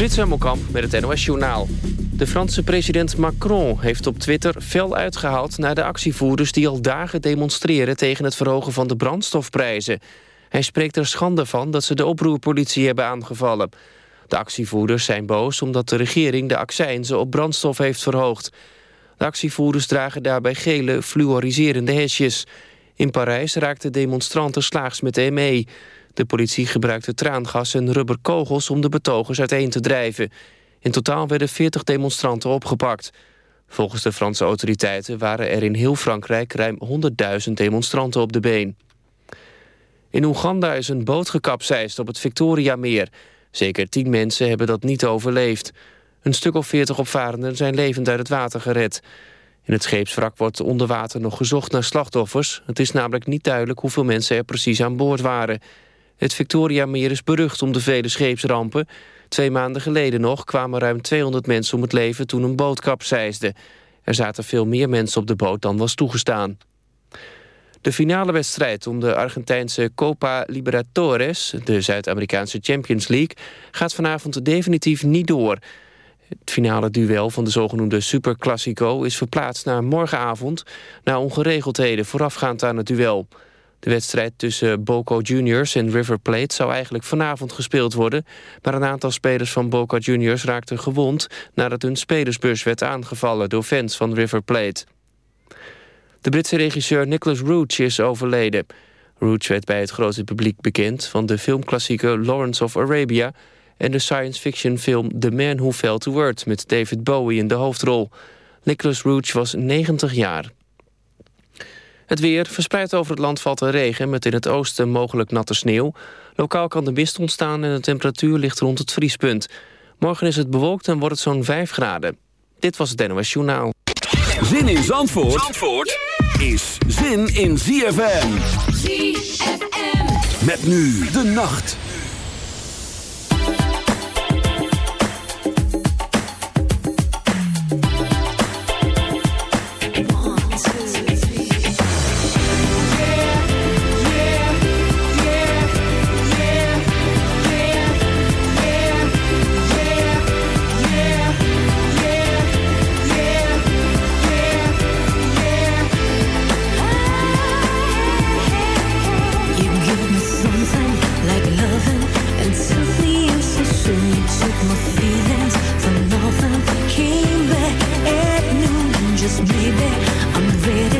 Frits Hemmelkamp met het NOS-journaal. De Franse president Macron heeft op Twitter fel uitgehaald... naar de actievoerders die al dagen demonstreren... tegen het verhogen van de brandstofprijzen. Hij spreekt er schande van dat ze de oproerpolitie hebben aangevallen. De actievoerders zijn boos omdat de regering de accijnzen op brandstof heeft verhoogd. De actievoerders dragen daarbij gele fluoriserende hesjes. In Parijs raakten demonstranten slaags met mee. De politie gebruikte traangas en rubberkogels om de betogers uiteen te drijven. In totaal werden 40 demonstranten opgepakt. Volgens de Franse autoriteiten waren er in heel Frankrijk ruim 100.000 demonstranten op de been. In Oeganda is een boot gekapseist op het Victoriameer. Zeker tien mensen hebben dat niet overleefd. Een stuk of veertig opvarenden zijn levend uit het water gered. In het scheepswrak wordt onder water nog gezocht naar slachtoffers. Het is namelijk niet duidelijk hoeveel mensen er precies aan boord waren. Het Victoriameer is berucht om de vele scheepsrampen. Twee maanden geleden nog kwamen ruim 200 mensen om het leven toen een boot kapseisde. Er zaten veel meer mensen op de boot dan was toegestaan. De finale wedstrijd om de Argentijnse Copa Libertadores... de Zuid-Amerikaanse Champions League... gaat vanavond definitief niet door. Het finale duel van de zogenoemde Super Classico... is verplaatst naar morgenavond... na ongeregeldheden voorafgaand aan het duel... De wedstrijd tussen Boca Juniors en River Plate zou eigenlijk vanavond gespeeld worden, maar een aantal spelers van Boca Juniors raakten gewond nadat hun spelersbus werd aangevallen door fans van River Plate. De Britse regisseur Nicholas Roach is overleden. Roach werd bij het grote publiek bekend van de filmklassieker Lawrence of Arabia en de science fiction film The Man Who Fell to Earth met David Bowie in de hoofdrol. Nicholas Roach was 90 jaar. Het weer verspreid over het land valt er regen... met in het oosten mogelijk natte sneeuw. Lokaal kan de mist ontstaan en de temperatuur ligt rond het vriespunt. Morgen is het bewolkt en wordt het zo'n 5 graden. Dit was het NOS Journaal. Zin in Zandvoort, Zandvoort is zin in ZFM. ZFM. Met nu de nacht. came there at noon. Just maybe. I'm ready.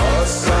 hot sun,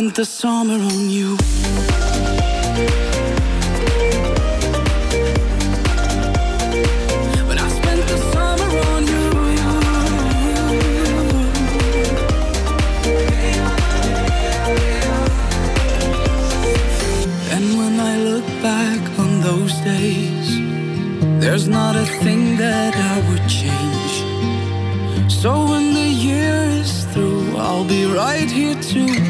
spent the summer on you. When I spent the summer on you. And when I look back on those days, there's not a thing that I would change. So when the year is through, I'll be right here to spend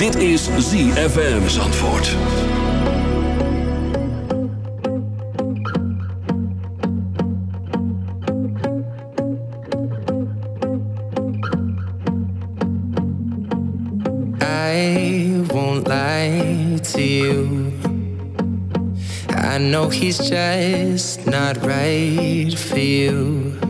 Dit is ZFM Zandvoort. I won't lie to you. I know he's just not right for you.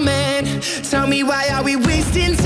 man, tell me why are we wasting time?